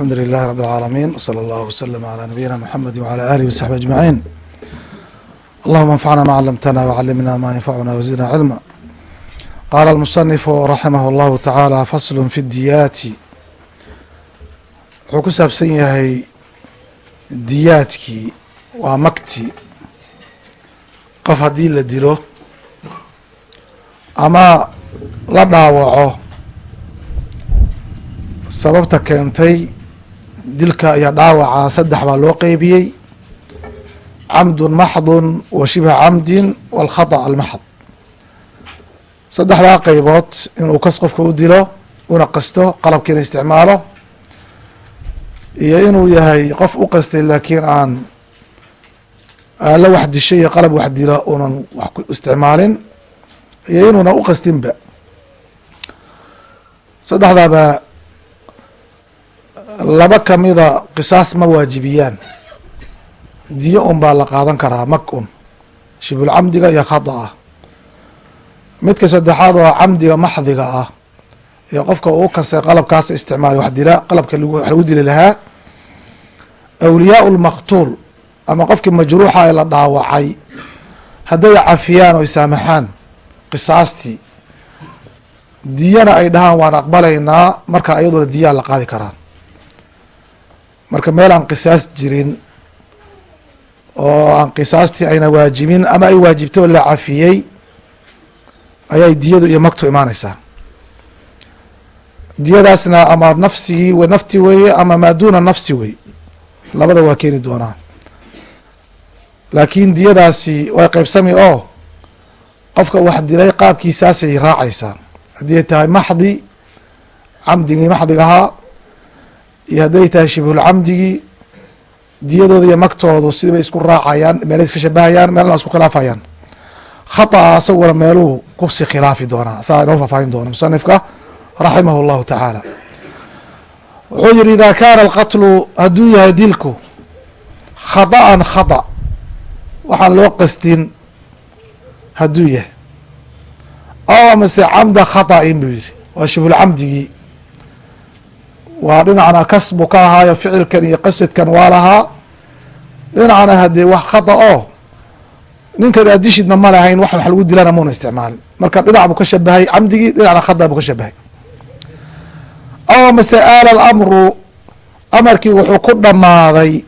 alxamdu lilahi rab اlcaalamiin wslى اllah wslm عlى nabiyina mxamedi wعlى alih wsaxbi aجmaعin allahuma anfacna ma calamtana wcalimna ma yanfacuna wzidna cilma qaala almusanifu raximah اllahu tacaala faslu fi diyaati wuxuu ku saabsan yahay diyaadkii waa makti qof haddii la dilo ama la dhaawaco sababta keentay dilka iyo dhaawaca saddex baa loo qeybiyey camdun maxdun wa shibha camdin walkhata almaxd saddexdaa qeybood inuu kas qofka u dilo una qasto qalabkiina isticmaalo iyo inuu yahay qof u qastay laakiin aan aalo wax disho iyo qalab wax dilo unan wax isticmaalin iyo inuuna u qastinba. Saddexdaaba laba kamida qisaas ma waajibiyaan. Diyo un baa la qaadan karaa mag un. Shibulcamdiga iyo khada ah. Midka saddexaad oo camdiga maxdiga ah. Ee qofka uu kastay qalabkaas isticmaali wax dila qalabka wax lagu dili lahaa. Awliyaau lmaqtuul ama qofkii majruuxa ee la dhaawacay. Hadday cafiyaan oy saamaxaan qisaastii diyana ay dhahaan waan aqbalaynaa marka iyaduna diyaa la qaadi karaa marka meel aan qisaas jirin oo aan qisaastii ayna waajibin ama ay waajibtay oo la cafiyey ayay diyadu iyo magtu imaaneysaa diyadaasna ama nafsigii w nafti weeye ama maa duuna nafsi wey labada waa keeni doonaa laakiin diyadaasi way qeybsami oo qofka wax dilay qaabkiisaasay raacaysaa. Haddii ay tahay maxdi camdigii maxdigahaa iyo hadday tahay shibhulcamdigii diyadooda iyo magtoodu sidibay isku raacayaan meelay iska shabahayaan meelna isku khilaafayaan khata'a isaguna meeluu kusi khilaafi doonaa saa inoo faahfaahin doona musanifka raximah اllahu tacaala wuxuu yihi ida kaana alqatlu hadduu yahay dilku khaطa'an khata waxaan loo qastin hadduu yahay aw amase camda khaطa'in buu yihi waa shibhulcamdigii waa dhinacna kasbu ka ahaayo ficilkan iyo qasadkan waa lahaa. Dhinacna haddee wax khata oo ninkan aadishidna ma lahayn wax wax lagu dilana muuna isticmaalin. Marka dhinac buu ka shabahay camdigii dhinacna khata buu ka shabahay. Aw amase aala alamru amarkii wuxuu ku dhammaaday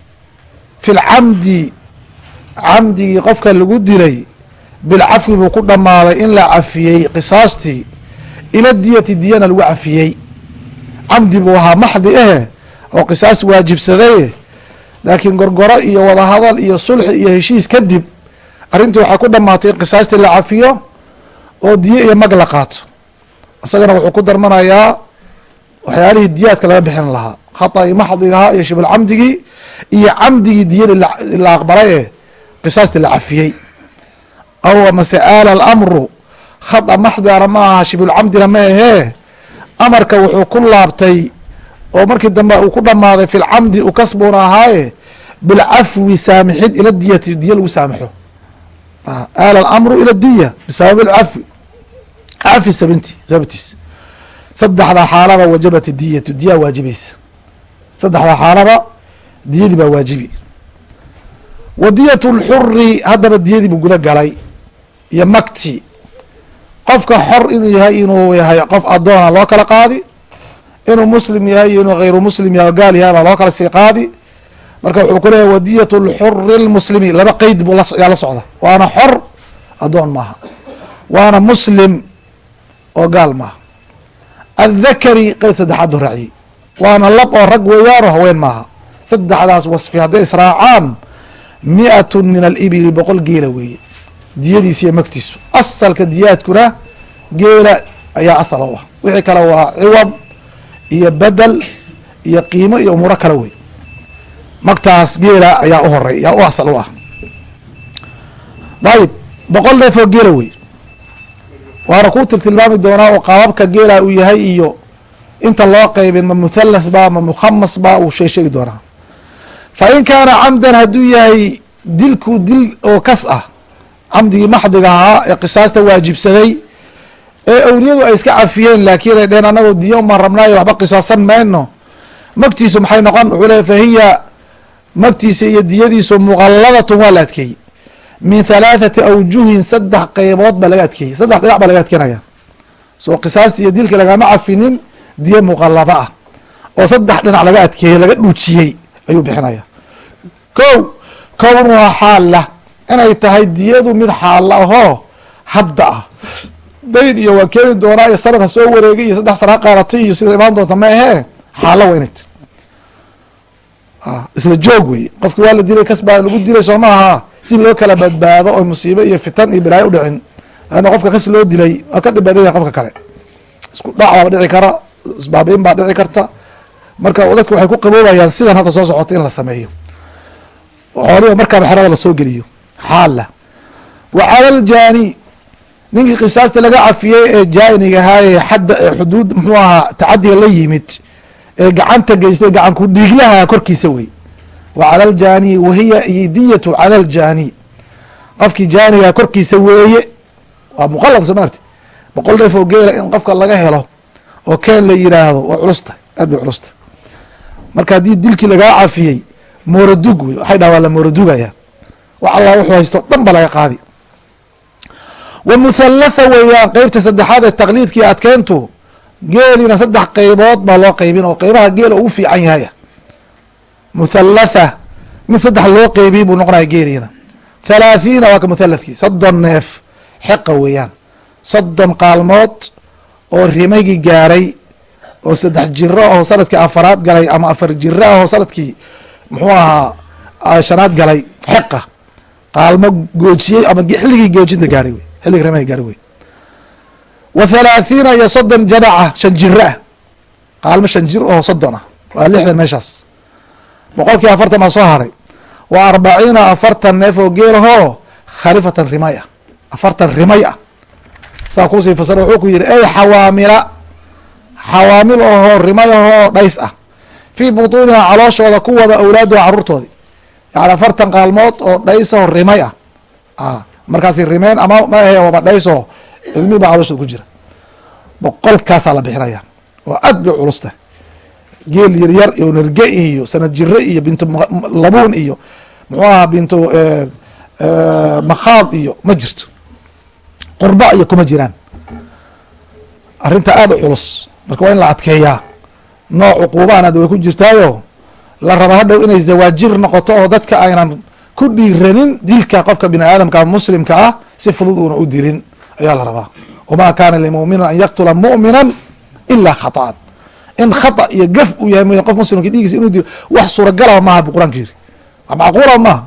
fi lcamdi camdigii qofka lagu dilay bilcafwi buu ku dhammaaday in la cafiyey qisaastii ila diyati diyana lagu cafiyey camdi buu ahaa maxdi eh oo qisaas waajibsaday. Laakiin gorgoro iyo wadahadal iyo sulxi iyo heshiis kadib arrintii waxaa ku dhamaatay in qisaastii la cafiyo oo diyo iyo mag la qaato. Isagana wuxuu ku darmanayaa waxyaalihii diyaadka laga bixin lahaa. Khaطai maxdigahaa iyo shibulcamdigii iyo camdigii diyada la aqbalay ee qisaastii la cafiyey. Aw mase aala alamru? Khata maxdigana ma aha shibulcamdina ma ahee amarka wuxuu ku laabtay oo markii dambe uu ku dhamaaday fi lcamdi u kasbuuna ahaaye bilcafwi saamixid ila diyati diya lagu saamixo. Aala alamru ila diya bisabab lcafwi cafi sabinti sababtiis. Saddexda xaalaba wajabat diyatu diyaa waajibaysa. Saddexda xaalaba diyadii baa waajibi. Wa diyat lxuri haddaba diyadii buu guda galay. Iyo makti qofka xor inuu yahay inuu yahay qof adoona loo kala qaadi inuu muslim yahay iyo inuu hayru muslim yahay gaal yahay baa loo kala sii qaadi. Marka wuxuu ku leeyahy wadiyat lxuri lmuslimi laba qeyd buu yaa la socda. Waana xor adoon maaha. Waana muslim oo gaal maaha. Athakari qeyd saddexaad u raaciyey waana lab oo rag weeyaano haween maaha. Saddexdaas wasfi hadday israacaan mi-atun min alibili boqol geela weeye diyadiisa iyo magtiisu. Asalka diyaadkuna geela ayaa asal u ah. Wixii kale waa ciwad iyo bedel iyo qiimo iyo umuuro kale wey magtaas geela ayaa u horey yaa u asal u ah. Dayib boqol neef oo geela wey waana kuu tiltilmaami doonaa oo qaababka geela uu yahay iyo inta loo qeybin ma muthalath ba ma mukhamas ba uu shee sheegi doonaa. Fa in kaana camdan hadduu yahay dilku dil oo kas ah camdigii maxdiga ahaa ee qisaasta waajibsaday ee awliyadu ay iska cafiyeen laakiin ay dheheen anagoo diyo umaan rabnaayo waxba qisaasan mayno. Magtiisu maxay noqon? Wuxuu leey fahiya magtiisa iyo diyadiisu muqalladatun waa la adkeeyey. Min halaathati awjuhin saddex qeybood baa laga adkeeyey. Saddex dhinac baa laga adkenaya soo qisaasta iyo dilka lagama cafinin diya muqallada ah. Oo saddex dhinac laga adkeeyey laga dhuujiyey ayuu bixinaya ko kownuha xaalla inay tahay diyadu mid xaalla ahoo hadda ah. Dayn iyo waa keeni doonaa iyo sanad ha soo wareegay iyo saddex sana ha qaadatay iyo sida imaan doonta ma ahee xaalla waa tahy isla joog wey qofki waa la dilay kasbaa lagu dilay soo ma aha. Si loo kala badbaado oo musiibe iyo fitan iyo bilaayo udhicin ana qofka kas loo dilay waa ka dhibaadan yahay qofka kale. Isku dhac baaba dhici kara isbaabiin baa dhici karta. Marka dadku waxay ku qaboobayaan sidan hadda soo socota in la sameeyo. Xooliba markaaba xerada la soo geliyo xaala. Wa cala ljaani ninkii qisaasta laga cafiyey ee jaanigahaa xadda xuduud muxuu ahaa tacadiga la yimid ee gacanta geystay gacan ku dhiiglaha korkiisa wey. Wa cala ljaani wahiya diyatu cala ljaani qofkii jaaniga korkiisa weeye waa muqalad soo maarti boqol neef oo geela in qofka laga helo oo keen la yiraahdo waa culusta aad bay culusta marka haddii dilkii lagaa cafiyey mooradug wey waxay dhaha waa la mooradugaya wax allah wuxuu haysto dhan ba laga qaadi. Wa muthalatha weeyaan qeybta saddexaad ee taqliidkii adkeyntu geeliina saddex qeybood baa loo qeybin oo qeybaha geela ugu fiican yahaya muthalatha mid saddex loo qeybiyey buu noqonaya geeliina thalaathiina waa ka muthaladkii soddon neef xeqa weeyaan. Soddon qaalmood oo rimaygii gaaray oo saddex jiro oo sannadkii afaraad galay ama afar jiro ah oo sannadkii muxuu ahaa shanaad galay xeqa qaalmo goojiyey ama xilligii goojinta gaaray wey. Xilligii rimayga gaaray wey. Wa thalaathiina iyo soddon jadaca shan jiro ah. Qaalmo shan jir oo soddon ah. Waa lixdan meeshaas. Boqolkii afartan baa soo haray. Wa arbaciina afartan neef oo geelahoo khalifatan rimay ah. Afartan rimay ah. Saa kuusii fasira wuxuu ku yihi ey xawaamila xawaamil ahoo rimay ahoo dhays ah. Fii butuuniha calooshooda ku wada awlaaduha caruurtoodii yani afartan qaalmood oo dhays aho rimay ah markaasi rimeen ama maahe waba dhaysoo ilmihi baa calooshooda ku jira. Boqolkaasaa la bixinaya oo aad bay culusta geel yaryar iyo nerge iyo sanad jire iyo bintu labuun iyo. Muxuu ahaa bintu makhaad iyo ma jirto qurba iyo kuma jiraan. Arrinta aada u culus. Marka waa in la adkeeyaa. Nooc cuquubaan hadda way ku jirtaayo la raba hadhow inay zawaajir noqoto oo dadka aynan ku dhiiranin dilka qofka bini aadamka muslimka ah si fudud uuna u dilin. Ayaa la rabaa. Wamaa kaana limuminin an yaqtula mu'mina ilaa khaطa'an in khata iyo gaf uu yahay mooya qof muslimka dhiigiisa inuu dilo wax suuragalaba maaha bu qur'aanka yiri. Macquula maaha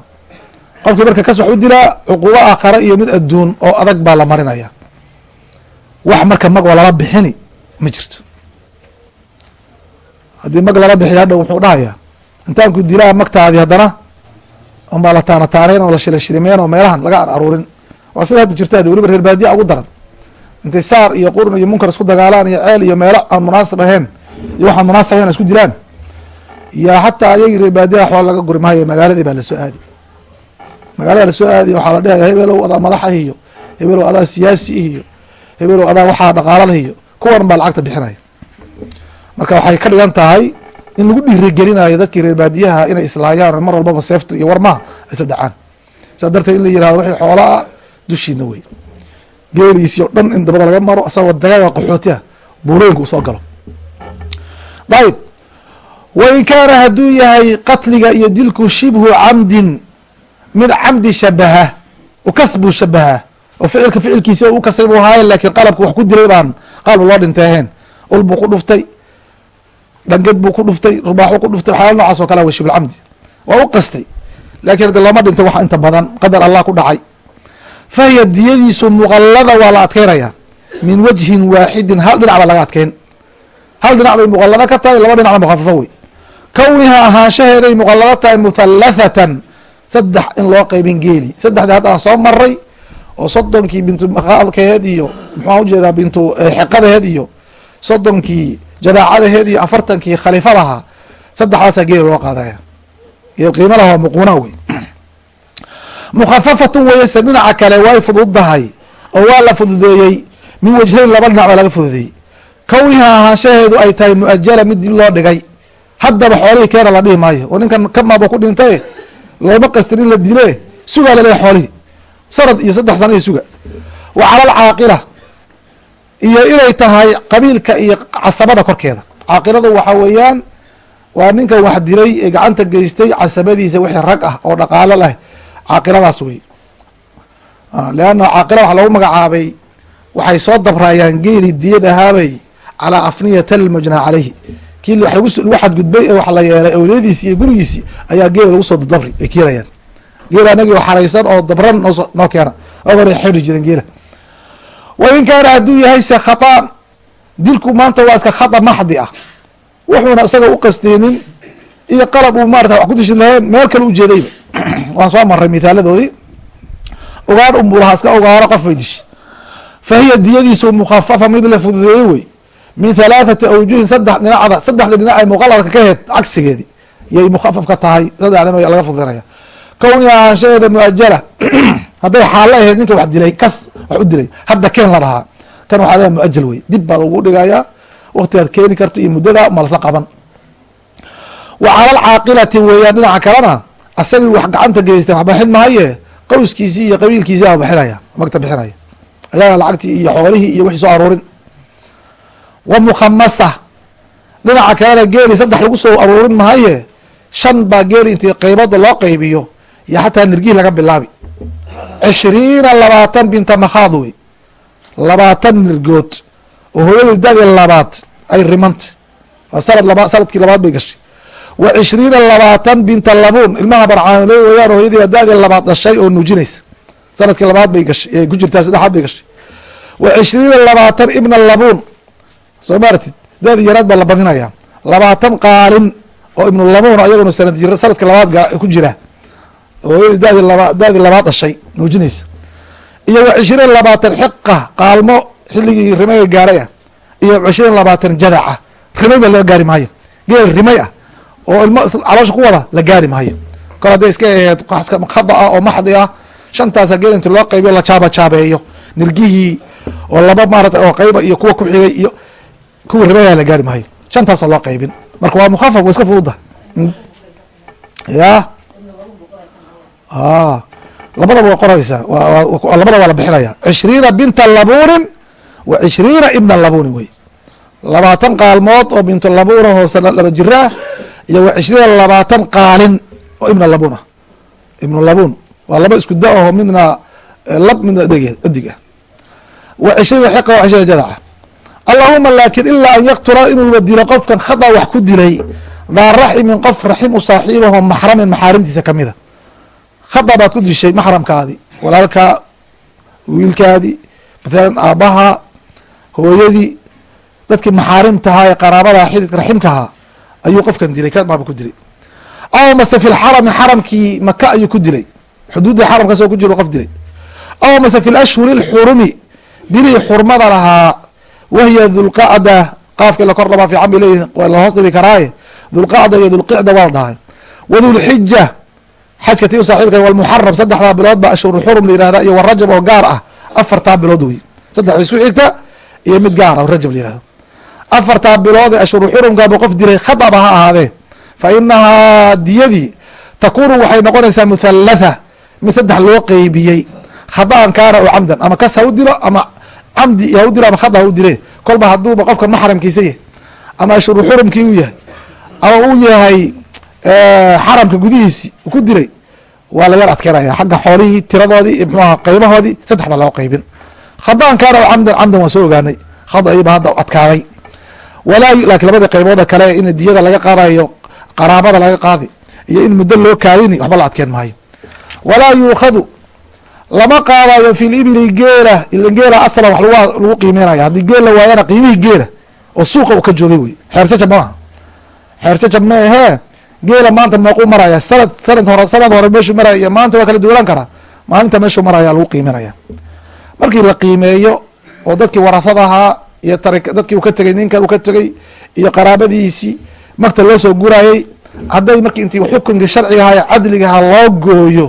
qofkii marka kas wax u dilaa cuquubo aakhare iyo mid adduun oo adag baa la marinaya. Wax marka mag lala bixini ma jirto. Haddii mag lala bixiy hadhow wuxuu dhahayaa intaan ku dilaa magtaadii haddana unbaa la taana taanayn oo la shila shilimeen oo meelahan laga ar aruurin. Waa sida hadda jirta weliba reer baadiya ugu daran. Intay saar iyo qurun iyo munkar isku dagaalaan iyo ceel iyo meelo aan munaasib ahayn iyo waxaan munaasib ahayn isku dilaan yaa xataa ayagii reer baadiya waxba laga guri maayo magaaladii baa la soo aadi. Magaalada la soo aadiy waxaa la dhehaya hebelow adaa madaxah iyo hebelow adaa siyaasi iyo hebelow adaa waxaa dhaqaalada iyo kuwan baa lacagta bixinaya. Marka waxay ka dhigan tahay in lagu dhiirigelinayo dadkii reer baadiyaha inay islaayaan mar walbaba seefta iyo warmaha isla dhacaan. Saa darteed in la yiraahdo wixii xoolaa dushiina wey. Geeliisi o dhan in dabada laga maro asagoo dagaaga qaxootiha buulooyinka uu soo galo. Ayib wain kaana hadduu yahay qatliga iyo dilku shibhu camdin mid camdi shabaha ukasbuu shabaha oo ficilka ficilkiisi u kasay buu haaye laakiin qalabka wax ku dilay baan qalab loo dhintay ahayn ul buu ku dhuftay dhanged buu ku dhuftay rubaaxu ku dhuftay waxyaala nocaas oo kale wa shibulcamdi waa u qastay. Lakin hade looma dhintay wax inta badan qadar allah ku dhacay. Fahiya diyadiisu muqalada waa la adkeynaya. Min wajhin waaxidin hal dhinac baa laga adkeyn. Hal dhinac bay muqalado ka tahay laba dhinacna mukhafafo wey. Kowniha ahaanshaheeday muqalado tahay muthalathatan saddex in loo qeybin geeli. Saddexdii hadda aan soo maray oo soddonkii bintu maqaalkeed iyo muxuaan u jeedaa bintu xeqadaheed iyo soddonkii jadaacadaheed iyo afartankii khaliifadaha saddexdaasaa geeli loo qaadaya. Geel qiima laha waa muquuna wey mukhafafatun weyse dhinaca kale way fududdahay oo waa la fududeeyey. Min wajhayn laba dhinac baa laga fududeeyey. Kowniha ahaanshaheedu ay tahay muajala mid loo dhigay. Haddaba xoolihii keena la dhihi maayo. Oo ninkan kamaaba ku dhintay looma qastin in la dile sugaa laleeyahy xoolihii. Sanad iyo saddex sana iyo suga. Wa cala alcaaqila iyo inay tahay qabiilka iyo casabada korkeeda. Caaqiladu waxa weeyaan waa ninkan wax dilay ee gacanta geystay casabadiisa wixii rag ah oo dhaqaalo leh. Caaqiladaas wey. Leanna caaqila waxa lagu magacaabay waxay soo dabrayaan geeli diyad ahaabay calaa afniyat almujnaa caleyhi kii lagu xadgudbay ee wax la yeelay awliyadiisi iyo gurigiisi ayaa geela lagu soo dabri ay keenayaan geela anagii oo xaraysan oo dabran noo keena. Ogora xidhi jiren geela wain kaana hadduu yahay se khaطaan dilku maanta waa iska khata maxdi ah. Wuxuuna isaga u qasteynin iyo qalab uu maarata wax ku dishin lahayn meel kale ujeedayba waan soo maray mithaaladoodii ogaan unbulaha iska ogaano qof bay dishi fa hiya diyadiisu mukhafafa mid la fududeeye wey. Min halaathati awjuhin saddex dhinacda saddexda dhinac ay muqaladka ka heed cagsigeedi. Yay mukhafafka tahay saddex dhinac laga fududeynaya. Kowniha ahaanshaheeda muajala hadday xaalo ahayd ninka wax dilay kas wax u dilay hadda keen la dhahaa kan waxaa leeya muajal wey dib baad ugu dhigayaa waktigaad keeni karto iyo muddada malsa qaban wa cala alcaaqilati weeyaan dhinaca kalena asagii wax gacanta geystay wax bixin mahaye qawskiisii iyo qabiilkiisii a bixinaya magta bixinaya. Ayaga lacagtii iyo xoolihii iyo wixii soo aruurin wa mukhamasa dhinaca kalena geeli saddex lagu soo aruurin mahaye shan baa geeli intii qeybada loo qeybiyo iyo xataa nirgihi laga bilaabi cishriina labaatan binta makhaad wey labaatan nirgood oo hooyadii dadi labaad ay rimanta waa sanad laba sannadkii labaad bay gashay wa cishriina labaatan binta labuun ilmaha barcaanole weyaan hooyadii baa dadi labaad dhashay oo nuujinaysa sannadkii labaad bay gashay ay ku jirtaa saddexaad bay gashay wa cishriina labaatan ibna labuun soo maaratid dadi yaraad baa la badinaya labaatan qaalin oo ibnu labuun ayaguna sanad sanadka labaad ku jira hooyadii dadi laba dadi labaad dhashay nuujinaysa. Iyo wa cishriin labaatan xiqa qaalmo xilligii rimayga gaaray ah iyo cishriin labaatan jadaca rimay ba laga gaari maayo. Geel rimay ah oo ilmo caloosha ku wada la gaari maayo. Kol hadday iska aheed khada ah oo maxdi ah shantaasa geel inti loo qaybiyo la jaaba jaabeeyo. Nirgihii oo laba maarata oo qayba iyo kuwa ku xigay iyo kuwa rimaya la gaari maayo. Shantaasoo loo qaybin. Marka waa mukhafaf wa iska fududa. Ya labadaba waa qoraysaa labada waa la bixinaya. Cishriina binta labuunin wa cishriina ibna labuunin wey. Labaatan qaalmood oo bintu labuuna hoose laba jira ah iyo wa cishriina labaatan qaalin oo ibna labuun ah. Ibnu labuun. Waa laba isku da aho midna lab midna edig ah. Wa cishriina xiqa wa cishriina jadaca. Allahuma laakin ilaa an yaqtula inuuba dilo qofkan khada wax ku dilay daa raximin qof raxim u saaxiibaho maxramin maxaarimtiisa kamida khada baad ku dishay maxramkaadi walaalkaa wiilkaadii mathalan aabbaha hooyadii dadkii maxaarimtahaa ee qaraabada xididka raximkahaa ayuu qofkan dilay kamaaba ku dilay. Aw mase fi lxarami xaramkii maka ayuu ku dilay. Xuduuddii xaramkaasoo ku jiro qof dilay. Aw mase fi lashhuri lxurumi bilihii xurmada lahaa wahiya dulqacda qaafkii la kor dhabaa fiican bay leeyihiin hoos dhibi karaaye. Dulqacda iyo dulqicda waa la dhahay. Wadulxija xajka ti u saaxiibka walmuxaram saddexdaa bilood ba ashhurulxurum la yihahda iyo warajab oo gaar ah afartaa bilood wey saddex isku xigta iyo mid gaar ah oo rajab la yihahdo afartaa bilood ee ashhurulxurumkaaba qof dilay khadaba ha ahaadee. Fa inahaa diyadii takunu waxay noqonaysaa muthalatha mid saddex loo qeybiyey khadaan kaana oo camdan ama kas ha u dilo ama camdi ha u dilo ama khada ha u dile. Kolba hadduuba qofka maxramkiisa yahay ama ashhurulxurumkii u yahay ama uu yahay xaramka gudihiisi ku dilay waa la yar adkeynaya xagga xoolihii tiradoodii mxuaha qeybahoodii saddex baa loo qeybin. Khadaan kaana camdan camdan waan soo ogaanay. Khadaiba hadda adkaaday. Walaa laakiin labadii qeybooda kale in diyada laga qaadayo qaraabada laga qaadi iyo in muddo loo kaadini waxba la adkeen maayo. Walaa yuukhadu lama qaadayo fi libili geela geela aslan wax lagu qiimeynaya haddii geel la waayana qiimihii geela oo suuqa uu ka joogay wey. Xeerjajab xeerjajab ma ahee geela maanta meequu maraya. Sanad sanad hore sanad hore meeshuu maraya iyo maanta waa kala duwanaan karaa maalinta meeshuu maraya lagu qiiminaya markii la qiimeeyo oo dadkii warasada ahaa iyo tari dadkii uu ka tegey ninkan uu ka tegey iyo qaraabadiisii magta loo soo gurayey hadday markii intii xukunkii sharciga ahaa ee cadligaha loo gooyo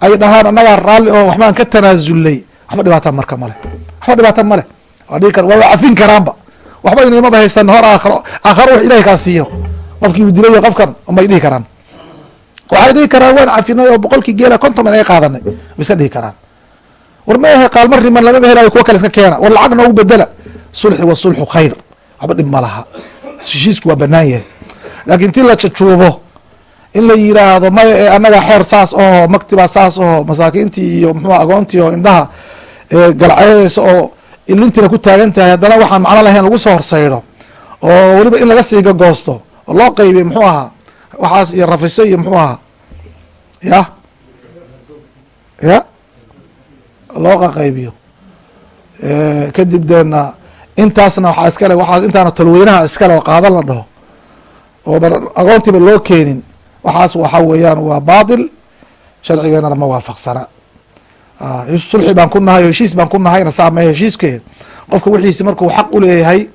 ay dhahaan annagaa raalli oo waxbaan ka tanaasulnay waxba dhibaata marka male waxba dhibaata male waa dhigi kar waa cafin karaanba. Waxba inaymaba haysan hor aakharo aakharo wax ilahay kaa siiyo qofkii dilay qofkan may dhihi karaan. Waxay dhihi karaan waan cafinay oo boqolkii geela konton ay qaadanay ma iska dhihi karaan. War ma ahe qaalma riman lamama helayo kuwa kale iska keena. War lacag noogu bedela sulxi wa sulxu khayr. Waxba dhib ma laha. Heshiisku waa banaan yahay. Laakiin ti la jajuubo in la yiraahdo maya ee annaga xeer saas oho maktibaa saas oho masaakiintii iyo muxua agoontii oo indhaha galcadeysa oo ilintiina ku taagan tahay haddana waxaan macno lahayn lagu soo horsaydho oo weliba in laga siiga goosto oo loo qaybiy muxuu ahaa waxaas iyo rafiso iyo muxuu ahaa. Ya? Ya? Loo qaqaybiyo kadib deena intaasna waxaa iskale waxaas intaana talweynaha iskale oo qaadan la dhaho. Oo agoontiiba loo keenin. Waxaas waxa weeyaan waa baatil sharcigeenana ma waafaqsana. Sulxi baan ku nahay heshiis baan ku nahayna saama heshiiske qofka wixiisi markuu xaq uleeyahay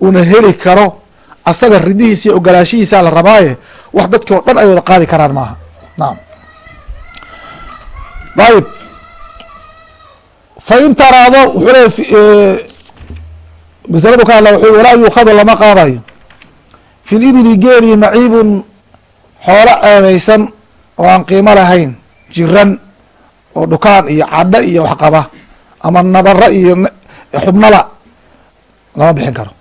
una heli karo asaga ridihiisa iyo ogolaashihiisa la rabaaye wax dadkii oo dhan ay wada qaadi karaan maaha. Nacam ayib fa in taraado wuxuu le masaladu ka hadla wuxuu walaa yuukhadu lama qaadayo. Fi libili geeli maciibun xoolo ceebaysan oo aan qiimo lahayn jiran oo dhukaan iyo cadho iyo wax qaba ama nabaro iyo xubnala lama bixin karo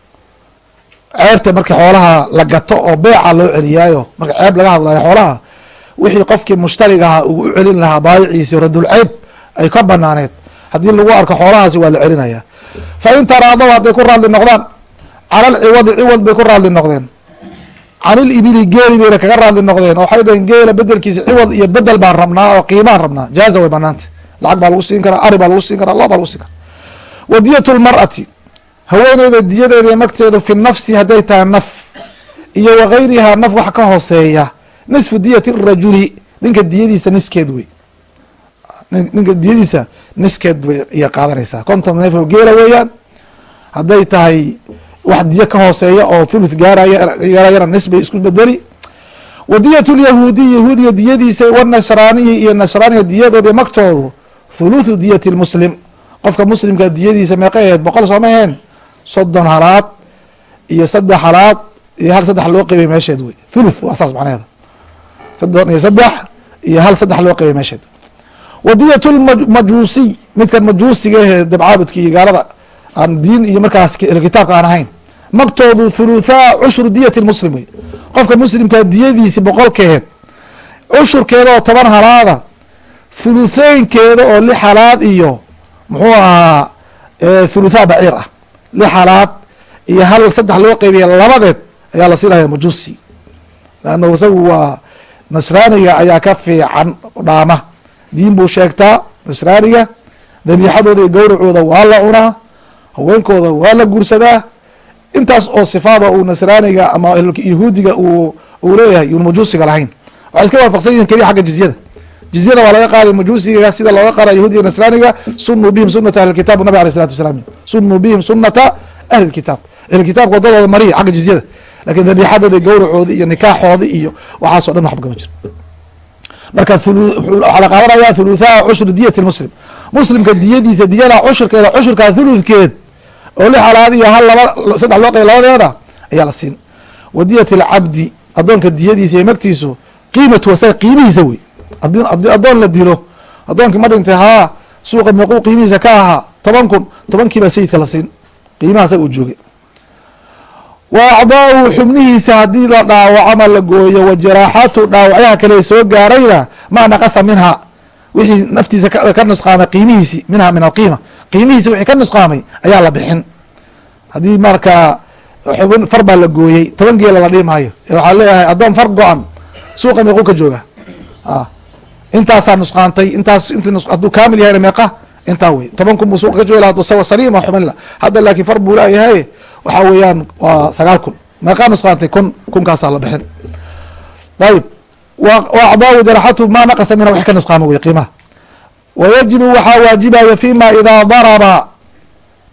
ceebta marka xoolaha la gato oo beeca loo celiyaayo marka ceeb laga hadlayo xoolaha wixii qofkii mushtariga ahaa uu u celin lahaa baayiciisi radul ceeb ay ka banaaneed. Haddii lagu arko xoolahaasi waa la celinaya. Fa in taraadaw hadday ku raadli noqdaan cala alciwadi ciwad bay ku raadli noqdeen. Can ilibili geeli bayna kaga raadli noqdeen oo waxay dhaheen geela bedelkiisa ciwad iyo bedel baan rabnaa oo qiimaan rabnaa. Jaaza way banaanta lacag baa lagu siin karaa ari baa lagu siin karaa lo baa lagu siin karaa. Wadiyat lmar'ati haweeneyda diyadeeda iyo magteedu fi nafsi hadday tahay naf iyo wagayrihaa naf wax ka hooseeya nisfu diyati rajuli ninka diyadiisa niskeed wey. Ninka diyadiisa niskeed bay iya qaadanaysaa. Konton neef geela weeyaan hadday tahay wax diyo ka hooseeya oo thuluth gaarayana nis bay isku bedeli. Wadiyat lyahuudiy yahuudiga diyadiisa wanasraaniyi iyo nasraaniga diyadooda magtoodu thuluthu diyati lmuslim qofka muslimka diyadiisa meeqa aheed boqol sooma aheen soddon halaad iyo saddex halaad iyo hal saddex loo qeybay meesheed wey. Thuluth waa saas macnaheeda soddon iyo saddex iyo hal saddex loo qeybay meesheed. Wadiyat lmajuusiy midkan majuusiga ahee dabcaabudka iyo gaalada aan diin iyo markaas kitaabka aan ahayn. Magtoodu thuluthaa cushru diyati lmuslim wey. Qofka muslimkaa diyadiisi boqolkeed cushurkeeda oo toban halaada thulutheynkeeda oo lix halaad iyo muxuu ahaa thuluthaa baciir ah lix halaad iyo hal saddex loo qeybiya labadeed ayaa la siinaya majuusi leanna isagu waa nasraaniga ayaa ka fiican dhaama. Diin buu sheegtaa nasraaniga dabiixadooda iyo gowracooda waa la cunaa haweenkooda waa la guursadaa. Intaas oo sifaada uu nasraaniga ama yahuudiga uu leeyahay yuun majuusiga lahayn. Waxay iska waafaqsan yihiin keliya xagga jizyada jizyada waa laga qaaday majuusiga sida looga qaada yahuudiga nasraaniga sunuu bihim sunata ahli kitab nabig alay salatu wasalaam. Sunuu bihim sunata ahli kitaab. Wadadooda mariya xagga jizyada. Lakin dabiixadooda gowracooda iyo nikaaxooda iyo waxaaso dhan waxba kama marka waxaa la qaadanaya thuluthaa cushri diyati muslim. Muslimka diyadiisa diyada cushurkeeda cushurkaa thuludkeed oo lix halaad iyo hal laba saddex loo qeyb labadeeda ayaa la siin. Wadiyat alcabdi addoonka diyadiisa iyo magtiisu qiimatu wasaga qiimihiisa wey haddii addoon la dilo addoonkii ma dhintay haa suuqa meequu qiimihiisa ka ahaa toban kun tobankii baa sayidka la siin qiimaha saga uu joogay. Wa acdaau xubnihiisa haddii la dhaawaco ama la gooyo wa jaraaxatu dhaawacyaha kale soo gaarayna maa naqasa minha. Wixii naftiisa ka nusqaamay qiimihiisi minha min alqiima. Qiimihiisi wixii ka nusqaamay ayaa la bixin. Haddii markaa xubin far baa la gooyey toban geela la dhihi maayo. Waxaa leeyahay addoon far go-an suuqa meequu ka jooga intaasaa nusqaantay intaas int hadduu kaamil yahayna meeqa intaa wey toban kun buu suuqa ka joogi laha haduu sawa saliima xubin la hadda laakiin far buu laayahay waxaa weeyaan waa sagaal kun. Meeqaa nusqaantay kun kunkaasaa la bixin. Ayib acdaau jaraxatu maa naqasa minha wax ka nusqaama wey qiimaha. Wayajibu waxaa waajibaya fima idaa daraba.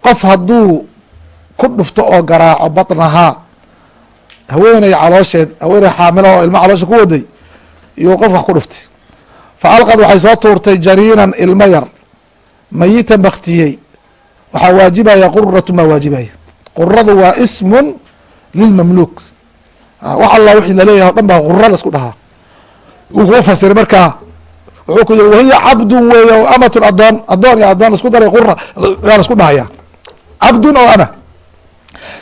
Qof hadduu ku dhufto oo garaaco batnahaa haweeney caloosheed haweeney xaamilo oo ilmo caloosha ku waday iyo qof wax ku dhuftay fa alqad waxay soo tuurtay jariinan ilmo yar mayitan baktiyey waxaa waajibaya quratu maa waajibaya quradu waa ismun lilmamluuk wax alla wixii la leeyahay o dhan baa gura la isku dhahaa wuu kuu fasiray markaa wuxuu ku yiri wahiya cabdun weeye o amatun adoon adoon iyo adoon isku daray qura yaa la dhahaya cabdun oo ama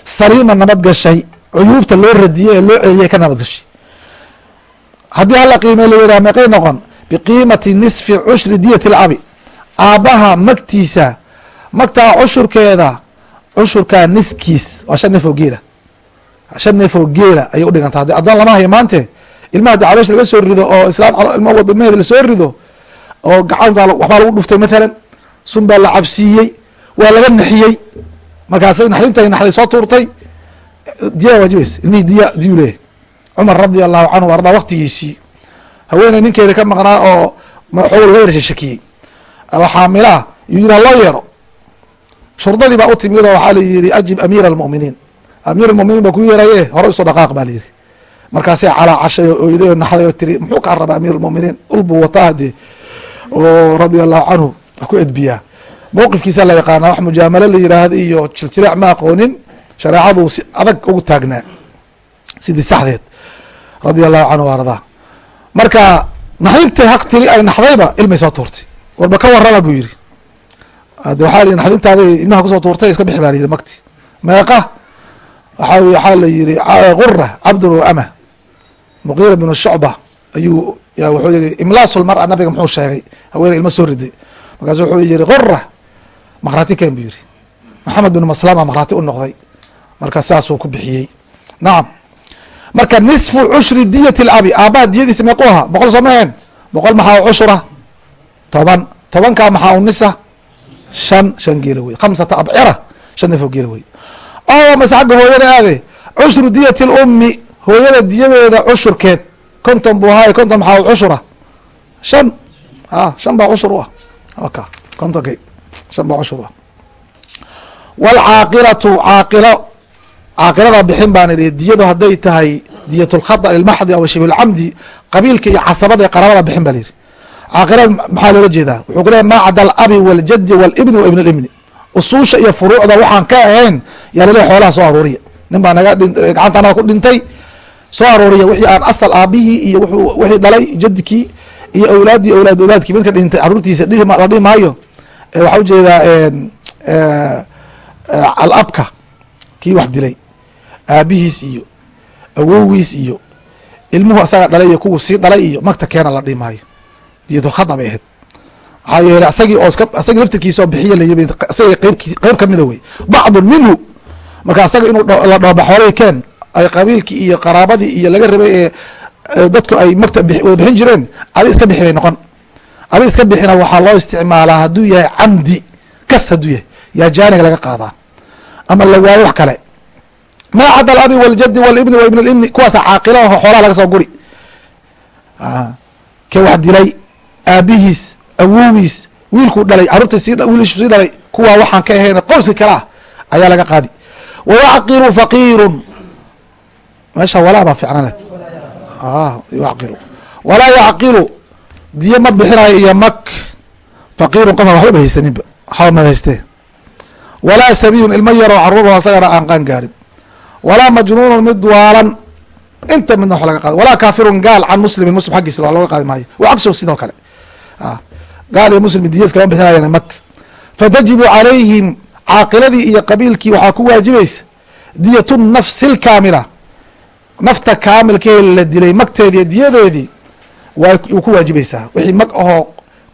saliima nabad gashay cuyuubta loo radiyey ee loo celiyay ka nabad gashay haddii hala qiimey la yidhaha meeqay noqon biqiimati nisfi cushri diyati labi aabbaha magtiisa magtaa cushurkeeda cushurkaa niskiis. Waa shan neef oo geela shan neef oo geela ayay udhiganta haddi addoon lama hayo maante ilmaha haddi caloosha laga soo rido oo islaan ilma wada la soo rido oo gacan baa waxbaa lagu dhuftay mathalan. Sun baa la cabsiiyey waa laga naxiyey. Markaasay naxdintay naxday soo tuurtay. Diya waajibaysa ilmihii diya diyuu leeyahy cumar radia allahu canhu ardaa waktigiisii haweeney ninkeeda ka maqnaa oo xoog laga yar shashakiyey xaamilaa yuu yiri haloo yeero shurdadii baa u timid oo waxaa la yihi ajib amiir almuminiin. Amiir almuminiin ba ku yeeraye hore u soo dhaqaaq baa layidhi markaasay calaa cashay oo oyday oo naxday oo tiri muxuu kaa rabaa amiir almuminiin? Ulbuu wataa hadee oo radia allahu canhu ku edbiyaa. Mowqifkiisa la yaqaana wax mujaamalo la yiraahdo iyo jiljileec ma aqoonin shareecadu si adag ugu taagnaa. Sidii saxdeed radia allahu canhu ardaa marka naxdintii haq tiri ay naxdayba ilmay soo tuurtay. Warba ka warrama buu yidhi. De waxaa la naxdintaaday ilmaha ku soo tuurtay iska bixi baa la yidhi makti. Meeqa waxaa waxaa la yihi gura cabdun wa binu shucba ayuu wuxuu yihi imlaasulmara nabiga muxuu sheegay. Haweeney ilmo soo riday. Markaasu wuxuu yihi gura makhraati ken buu yihi maxamed bin maslama makhraati u noqday. Marka saasuu ku bixiyey. Nacam marka nisfu cushri diyati labi aabbaha diyadiisa meequ ahaa boqol soo maheen boqol maxaa cushura toban. Tobankaa maxaa unisa shan. Shan geela wey khamsata abcira. Shan neef geela wey oo mase hooyada aade cushru diyati lummi hooyada diyadeeda cushurkeed konton buu ahaay konton maxaa cushura shan. A shan baa cushur u ah. Oka. Kontonkay shan baa cushur u ah. Waalcaaqilatu caaqilo caaqilada bixin baan idhi diyadu hadday tahay diyat lkhada lilmaxdi aw shibhilcamdi qabiilka iyo casabada ee qarabada bixin ba layidhi caaqilada maxaa loola jeedaa? Wuxuu ku leeya maa alabi waljadi walibni wa ibn usuusha iyo furuucda waxaan ka ahayn yaa laleeya xoolaha soo aruuriya. Nin baa naga gacanta ku dhintay soo aruuriya wixii aan asal aabihii iyo wixii dhalay jadikii iyo awlaaddii awlaad awlaadkii midka dhintay. Caruurtiisa la dhihi maayo. Waxaa u jeedaa alabka kii wax dilay aabihiis iyo awowiis iyo ilmuhu asaga dhalay iyo kuwu sii dhalay iyo magta keena la dhihi maayo diyatulkhada bay ahayd. Maxaa yeele asagii oo asagii laftirkiisa oo bixiya layibi isaga qeybki qeyb kamida wey bacdun minhu. Marka asaga inuu la dhooba xoolay keen ay qabiilkii iyo qaraabadii iyo laga rabay ee dadku ay magta wada bixin jireen adi iska bixi bay noqon. Adi iska bixina waxaa loo isticmaalaa hadduu yahay camdi kas hadduu yahay. Yaa jaaniga laga qaadaa. Ama la waayo wax kale maa cada alabi waljadi walibni wa ibn libni kuwaasa caaqila aho xoolaha laga soo guri. Ke wax dilay? Aabihiis awowiis wiilkuu dhalay carruurta sii wiilshu sii dhalay kuwaa waxaan ka ahayn qowski kale ah ayaa laga qaadi. Wayacqilu faqiirun. Meesha walaa baa ficnaned yaqilu walaa yacqilu diyo ma bixinayo iyo mak. Faqiirun qofaan waxbaba haysaninba waxba ma haystee. Walaa sabiyun ilmo yaroo caruuro asagana aan qaan gaarin walaa majnuunun mid waalan inta midna wax laga qaado. Walaa kaafirun gaal can muslimin muslim xaggiisa waa looga qaadi maayo. Wa cagso sidoo kale. Gaal iyo muslim diya iskama bixinayan mak fatajibu calayhim caaqiladii iyo qabiilkii waxaa ku waajibaysa diyatu nafsi lkaamila nafta kaamilkee la dilay magteedii diyadeedii way ku waajibaysaa. Wixii mag ahoo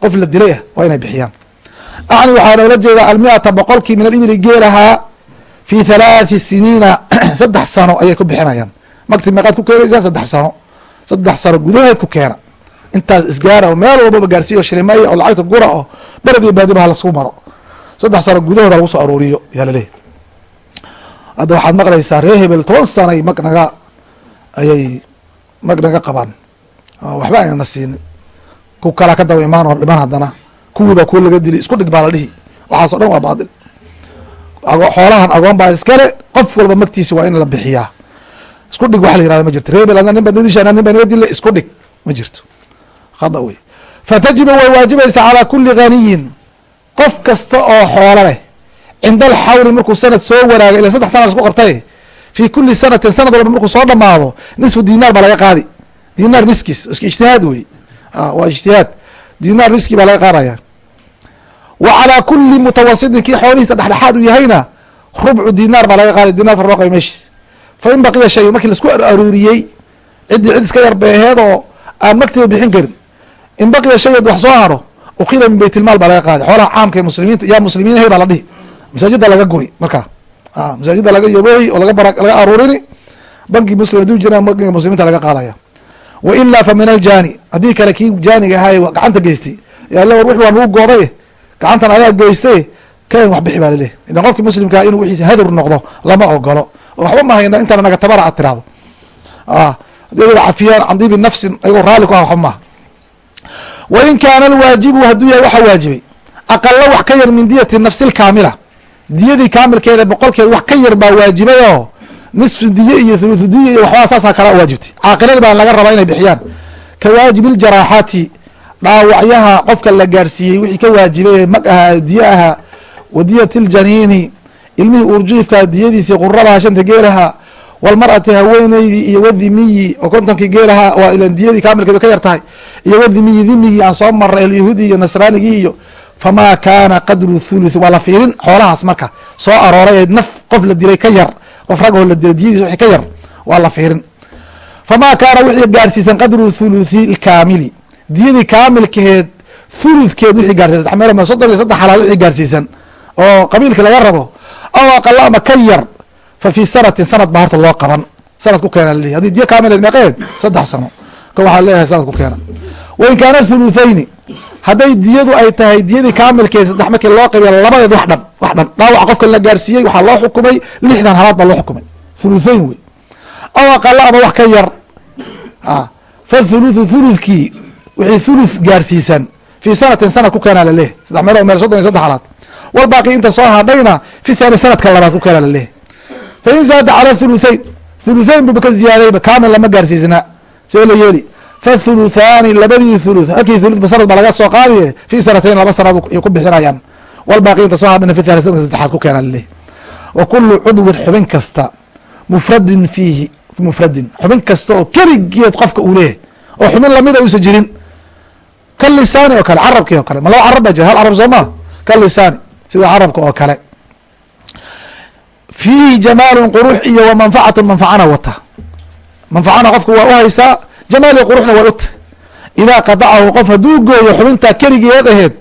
qof la dilay ah waa inay bixiyaan. Acni waxaa loola jeedaa almiata boqolkii min alibili geelahaa fi halaathi siniina saddex sano ayay ku bixinayaan. Magti meeqaad ku keenaysaa saddex sano. Saddex sano gudaheed ku keena. Intaas isgaara oo meel walbaba gaarsiiyo shilimeya oo lacagta gura oo bered iyo baadiba ha lasku maro. Saddex sano gudahooda lagu soo aruuriyo yaa laleeyahy hadda waxaad maqlaysaa ree hebel toban sanay mag naga ayay mag naga qabaan. Waxba aynana siinin ku kalaa ka daba imaan oo dhiman haddana. Kuwiibaa kuwa laga dili isku dhig baa la dhihi. Waxaaso dhan waa baatil xoolahan agoon baa iskale qof walba magtiisa waa in la bixiyaa isku dhig waxa la yirahda ma jirto. Ree hebel adna nin baad nadisha nin baa dile isku dhig ma jirto. Khada wey fatajibu way waajibaysaa calaa kuli ghaniyin qof kasta oo xoolo leh cinda alxawli markuu sanad soo waraagay ila saddex sana lasku qabtay fi kuli sanatin sanad walba markuu soo dhamaado nisfu dinaar baa laga qaadi. Dinaar niskiis iska ijtihaad wey waa ijtihaad. Dinaar niski baa laga qaadaya wa calaa mutawasitin kii xoolihiisa dhexdhexaad u yahayna rubcu dinaar baa laga qaadi dinar far qaba meshi fa in baqiya shay markii la isku aruuriyey ciddii cid iska yar beeheed oo aan magtiba bixin karin. In baqiya shayad wax soo haro ukida min baytilmaal baa laga qaadi xoolaha caamka ee muslimiinta yaa muslimiin hay baa la dhihi. Masaajida laga guri markaa masaajida laga yabooyi oo laga aruurini banki muslim haduu jiraan bankiga muslimiinta laga qaadaya wa ilaa fa min aljani haddii kale kii jaaniga ahaay gacanta geystay. Yaala war wix waa nagu gooday gacantan adaa geystay kan wax bixi baa laleehy ilan qofki muslimkaa inuu wixiisa hadur noqdo lama ogolo oo waxba ma hayna intaana naga tabara aad tirahdo haddii cafiyaan can nafsin ayagoo raalli ku ah waxba maaha wa in kaana alwaajibu hadduu yahay waxaa waajibay aqalo wax ka yar min diyati nafsi lkaamila diyadii kaamilkeeda boqolkeed wax ka yar baa waajibay oo nisfu diye iyo thuluthu diye iyo waxbaa saasaa kala waajibtay. Caaqilada baa laga rabaa inay bixiyaan. Ka ljaraaxaati dhaawacyaha qofka la gaarsiiyey wixii ka waajibay mag aha diye aha wa diyati ljaniini ilmihii uurjiifka diyadiisii quradaha shanta geelaha walmar'ati haweeneydii iyo wadimiyi oo kontonkii geelaha waa ilan diyadii kaamilkeedu ka yar iyo wadimiyi dimigii aan soo marnay alyahuudi iyo nasraanigii iyo famaa kaana qadru thuluth waa la fiirin xoolahaas marka soo arooray ee naf qof la dilay ka yar qof ragoo la dilay diyadiis wixii ka yar waa la fiirin. Famaa kaana wixii gaarsiisan qadru thuluthi lkaamili diyadii kaamilkeed thuluthkeed wixii gaarsiisan. Saddex meel soddon iyo saddex xalaal wixii gaarsiisan oo qabiilka laga rabo aw aqala ama ka yar fa fii sanatin sanad baa horta loo qaban. Sanad ku keena laleeyahy haddii diya kaamileed meeqeed saddex sano. Ka waxaa leeyahay sanad ku keena wain kaana thuluthayni hadday diyadu ay tahay diyadii kaamilkeed saddex markii loo qabiya labadeed wax dhan wax dhan dhaawac qofka la gaarsiiyey waxaa loo xukumay lixdan halaad baa loo xukumay. Thuluthayn wey. Aw aqala ama wax ka yar. Fa thuluthu thuluthkii wixii thuluth gaarsiisan fii sanatin sanad ku keenaa laleeyahy saddex meelood meel soddon iyo saddex halaad walbaaqi inta soo hadhayna fi thani sanadka labaad ku keenaa laleeyahy fa in zaada cala thuluthayn thuluthayn buba ka ziyaadayba kaamil lama gaarsiisnaa see la yeeli? Fathuluthaani labadii thuluth halkii thuluthba sanad ba laga soo qaadiye fi sanatayn laba sanad ay ku bixinayaan. Walbaaqi inta soo hadhayna fi thani sanadka saddexaad ku keenaa laleeyahy wa kulu cudwin xubin kasta mufradin fiihi mufradin xubin kasta oo keligeed qofka uu leeyahy oo xubin lamida uusan jirin ka lisaani oo kale carabkii oo kale. Ma laba carab baa jira? Hal carab soo ka lisaani. Sida carabka oo kale. Fiihi jamaalun qurux iyo wa manfacatu manfacana wata. Manfacana qofka waa uhaysaa jamaal iyo quruxna waa uta idaa qadacahu qof hadduu gooyo xubintaa keligeed aheed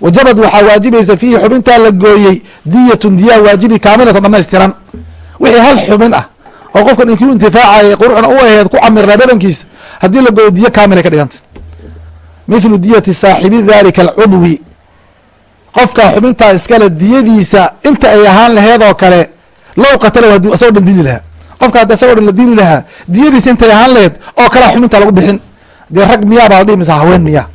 wajabad waxaa waajibaysa fiihi xubintaa la gooyey diyatun diyaa waajibi kaamilatan dhamaystiran wixii hal xubin ah oo qofkan inkuu intifaacayay quruxna u aheed ku camirnaa badankiisa haddii la gooyo diyo kaamilay ka dhiganta mithlu diyati saaxibi dalika alcudwi. Qofka xubintaa iskale diyadiisa inta ay ahaan laheed oo kale low qatalow hadduu asagoo dhan dili lahaa. Qofka haddi asagoo dhan la dili lahaa diyadiisa intay ahaan laheed oo kale xubintaa lagu bixin. Dee rag miyaa baa la dhihi haween miyaa.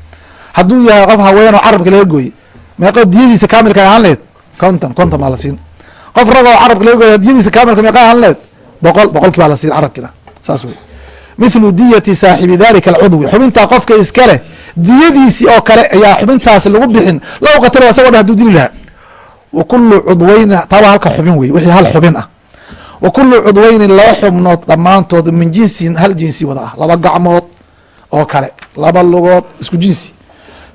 Hadduu yahay qof haween oo carabka laga gooye meeqo diyadiisa kaamilka ahaan laheed konton konton baa la siin. Qof rag oo carabka laga gooye diyadiisa kaamilka meeqa ahaan laheed boqol boqolkii baa la siin carabkiina saas wey mithlu diyati saaxibi dalika alcudwi. Xubintaa qofka iskale diyadiisii oo kale ayaa xubintaasi lagu bixin. Low qatalo asagoo dhan haduu dili lahaa. Wa kulu cudweyni taaba halka xubin wey wixii hal xubin ah. Wa kulu cudweynin laba xubnood dhammaantood min jinsin hal jinsi wada ah. Laba gacmood oo kale laba lugood isku jinsi.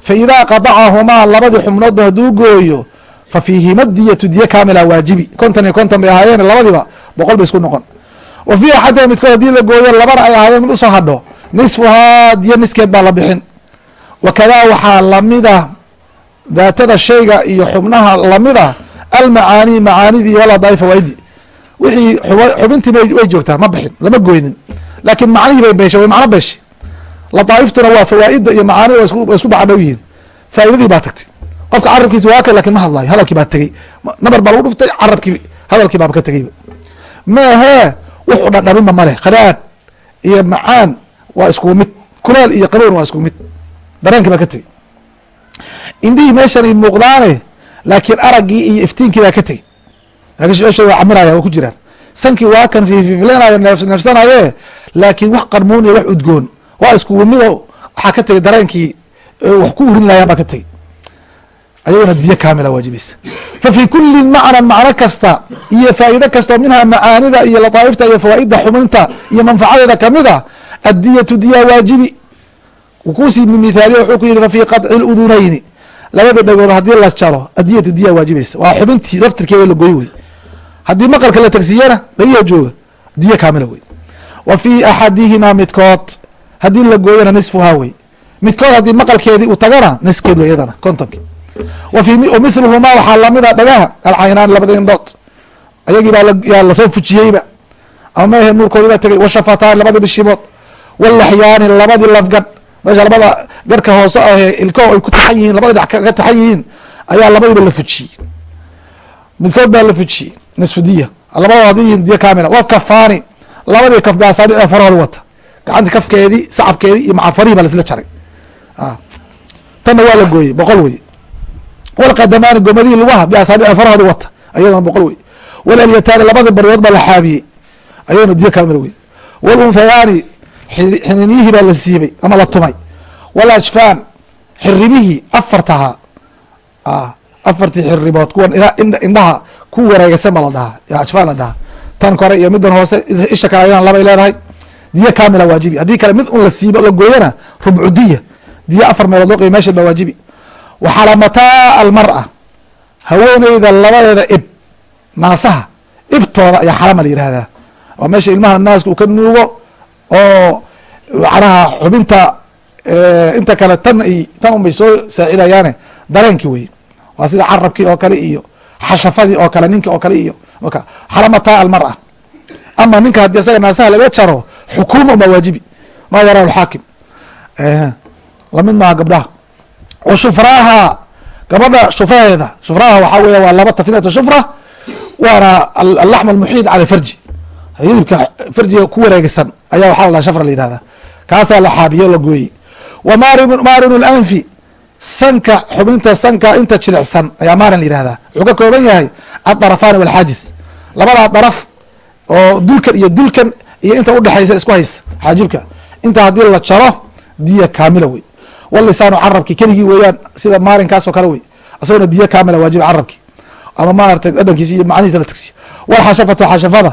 Fa idaa qadacahumaa labadii xubnoodba hadduu gooyo fa fiihima diyatu diye kaamila waajibi. Konton iyo konton bay ahaayeen labadiba boqol bay isku noqon. Wa fii axadiha midkood haddii la gooyo labana ay ahaayeen mid u soo hadho nisfuhaa diyo niskeed baa la bixin wakadaa waxaa lamida daatada shayga iyo xubnaha lamida almacaani macaanidii waladaai fawaaidi wixii xubintii way joogtaa ma bixin lama goynin laakiin macnihii bay beeshay way macno beeshay ladaa'iftuna waa fawaaida iyo macaanida wa isku bacadhow yihiin faa'iidadii baa tagtay qofka carabkiisa waa ka laakiin ma hadlaayo hadalkii baa tegey nabar baa lagu dhuftay carabkii hadalkii baaba ka tegeyba maahee wuxuu dhadhabinba maleh khadhaadh iyo macaan waa isku mid kuleel iyo qabown waa isku mid dareenkii baa ka tegey indhihii meeshan ay muuqdaane laakiin araggii iyo iftiinkii baa ka tegey meesha waa camiraya waa ku jiraan. Sankii waa kan fiififleenayo neefsanaye laakiin wax qarmuun iyo wax udgoon. Waa iskugu mido waxaa ka tegey dareenkii wax ku urin laayaan baa ka tegey ayaguna diyo kaamila waajibaysa fa fii kulli macnan macno kasta iyo faa'iide kastao minhaa macaanida iyo lataaifta iyo fawaaidda xubinta iyo manfacadeeda ka mid a addiyatu diya waajibi kuusii mithaaliye wuxuu ku yihi fa fii qaطci اludunayni labada dhagood haddii la jaro addiyatu diya waajibaysa waa xubintii laftirkeeda la goy wey haddii maqalka la tagsiyana dhagiha jooga diyo kaamila wey wa fii axadihimaa midkood haddii la gooyana nisfuhaa wey midkood haddii maqalkeedii uu tagana niskeed wey iyadana kontonki wamiluhumaa waxaa lamida dhagaha alcaynaan labada indhood ayagii baa la soo fujiyeyba ama mehe nuurkoodi baa tegay washafataan labadii bishimood walaxyaani labadii lafgadh meesha labada garhka hoose ahe ilko ay ku taxan yihiin labada dhinac kaga taxan yihiin ayaa labadiiba la fujiyey midkood baa la fujiyey nisfudiya labada haddii yihiin diya kamila wakafaani labadii kaf baa asaabici farahooda wata. Gacanti kafkeedii sacabkeedii iyo macafarihi baa lasla jaray. Tanna waa la gooyey boqol wey wlqadamaani gomadihii lugaha biasaabici farahooda wata ayadana boqol wey walalyataani labadii baryood baa la xaabiyey ayadana diyo kamil wey walunhayaani xininyihii baa la siibay ama la tumay. Walajfaan xiribihii afartahaa afartii xiribood kuwan indhaha ku wareegaysan baa la dhahaa. Ajfaan la dhahaa. Tan kore iyo midan hoose isha kale ayadana labay leedahay. Diyo kamila waajibi. Haddii kale mid un la siibo la gooyana rubcu diyo afar meelood loo qeyy mesheed baa waajibi waxalamataa almara. Haweeneyda labadeeda ib. Naasaha ibtooda ayaa xalama la yihahdaa waa meesha ilmaha naaska uu ka nuugo oo macnaha xubinta inta kale tan i tan un bay soo saacidayaane dareenki wey waa sida carabkii oo kale iyo xashafadii oo kale ninki oo kale iyo xalamataa almara ama ninka haddii isaga naasaha laga jaro xukuuma uma waajibi ma yaraa alxaakim la mid maaha gabdhaha wa shufraaha gabadha shufraheeda shufraha waxaa weya waa laba tafniyat shufra waana alaxm almuxiid cala farji hilibka farjiga ku wareegsan ayaa waxaa la shafra la yihahda kaasaa la xaabiye la gooyey. Wa maarinu lanfi sanka xubinta sanka inta jilicsan ayaa maarin la yihahdaa wuxuu ka kooban yahay adarafani walxaajis. Labadaa daraf oo dulkan iyo dulkan iyo inta udhexaysa isku haysa xaajibka. Inta haddii la jaro diya kaamila wey. Walisaanu carabki keligii weeyaan sida maarinkaas oo kale wey. Isagona diyo kaamila waajiba carabki. Ama maaragtay dhadhankiisa iyo macnihiisa la tagsiyo. Walxashafatu xashafada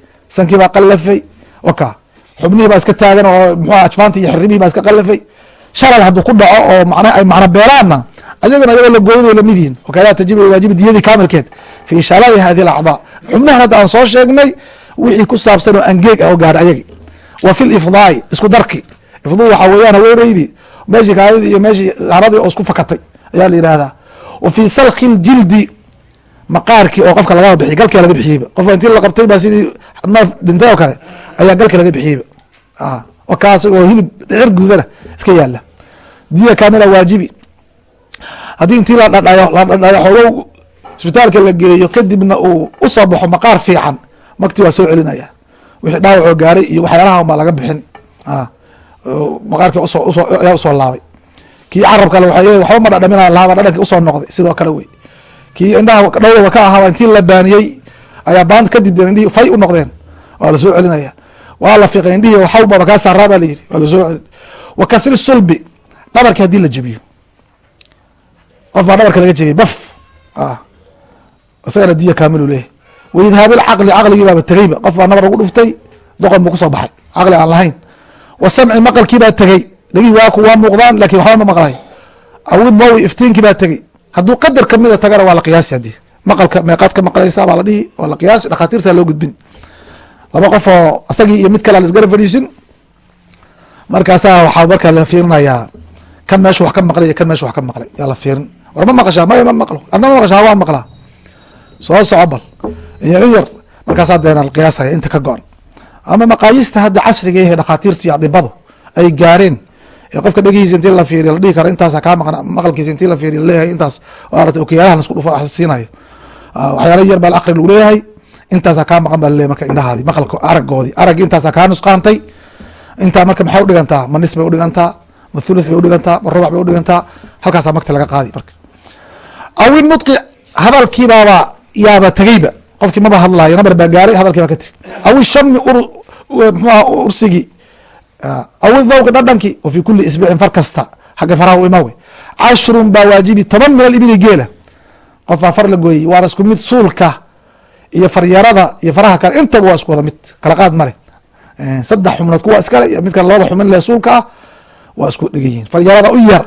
sankii baa qallafay. Waka xubnihii baa iska taagan oo mxua ajfaanti iyo xiribihii baa iska qallafay. Shalal hadduu ku dhaco oo man ay macno beelaanna ayagana ayagoo la gooyin way la mid yihiin wakada tajibu waajibi diyadii kaamilkeed fi shalali hadi lacdaa xubnahan hadda aan soo sheegnay wixii ku saabsan oo angeeg ah oo gaadha ayagi. Wa fi lifdaai isku darki. Ifdu waxaa weeyaan haweeneydii meeshii kaadidii iyo meeshii haradii oo isku fakatay ayaa la yihahdaa wa fi salki ljildi maqaarkii oo qofka lagaba bixiy galkii laga bixiyeyba qofka intii la qabtay baa sidii neef dhintay oo kale ayaa galkii laga bixiyeyba oo kaas oo hilib dhicir guudana iska yaalla diya kaamila waajibi haddii intii la dhadhayo la dhadhayo xogow isbitaalka la geeyo kadibna uu u soo baxo maqaar fiican magti waa soo celinaya. Wixii dhaawacoo gaaray iyo waxyaalaha baa laga bixin. Maqaarki ayaa u soo laabay. Kii carabka waxba ma dhadhamina laaba dhadhanki u soo noqday sidoo kale wey kii indhaha dhowraba ka ahaaba intii la baaniyey ayaa baanta kadib dee indhihii fay u noqdeen. Waa la soo celinaya. Waa la fiiqay indhihii xawbaba kaa saaraa baa la yidhi. Waa la soo celin. Wa kasri sulbi. Dhabarki haddii la jebiyo. Qof baa dhabarka laga jebiyey baf. Isagana diya kaamilu leeyahy waidhaabil caqli caqligii baaba tegeyba qof baa nabar ugu dhuftay doqon buu ku soo baxay. Caqli aan lahayn. Wa samci maqalkii baa tegey dhegihii waa ku waa muuqdaan laakiin waxba ma maqlay. Awid mawi iftiinkii baa tegey hadduu qadar kamida tagana waa la qiyaasi haddii. Maqalka meeqaad ka maqlaysaa baa la dhihi waa la qiyaasi dhakhaatiirtaa loo gudbin. Laba qof oo isagii iyo mid kale la isgara fadhiisin markaasaa waxaa markaa la fiirinayaa kan meeshu wax ka maqlay iyo kan meeshu wax ka maqlay. Yaa la fiirin. War ma maqashaa maya ma maqlo. Adna ma maqashaa waan maqlaa. Soo soco bal. Iyo in yar markaasaa deena la qiyaasaya inta ka go-an. Ama maqaayista hadda casriga yahe dhakhaatiirtu iyo adibadu ay gaareen qofka dhegihiisa intii la fiiriyo la dhihi karo intaasa kaa maqan maqalkiisa intii la fiiriyo la leeyahay intaas maarata okiyaalahan isku dhufo siinayo. Waxyaala yar baa la akri lagu leeyahay intaasaa kaa maqan baa laleeyahy marka indhahaadi maqalka aragoodi araggi intaasaa kaa nusqaantay intaa marka maxay udhigantaa ma nis bay udhigantaa ma thuluth bay udhigantaa ma rubac bay udhigantaa halkaasaa magta laga qaadi marka. Aw inutqi hadalkiibaaba yaaba tegeyba qofkii maba hadlaayo nabar baa gaaray hadalkii baa ka tegi aw ishami mxuaha ursigii aw idawqi dhadhankii wa fi kuli isbicin far kasta xagga faraha u imawe cashrun baa waajibi toban min alibili geela. Qof baa far la gooyey waana isku mid suulka iyo faryarada iyo faraha kale. Intaba waa isku wada mid. Kala qaad male saddex xubnood kuwa iskale iyo midkan labada xubin le suulka ah waa isku dhegan yihiin faryarada u yar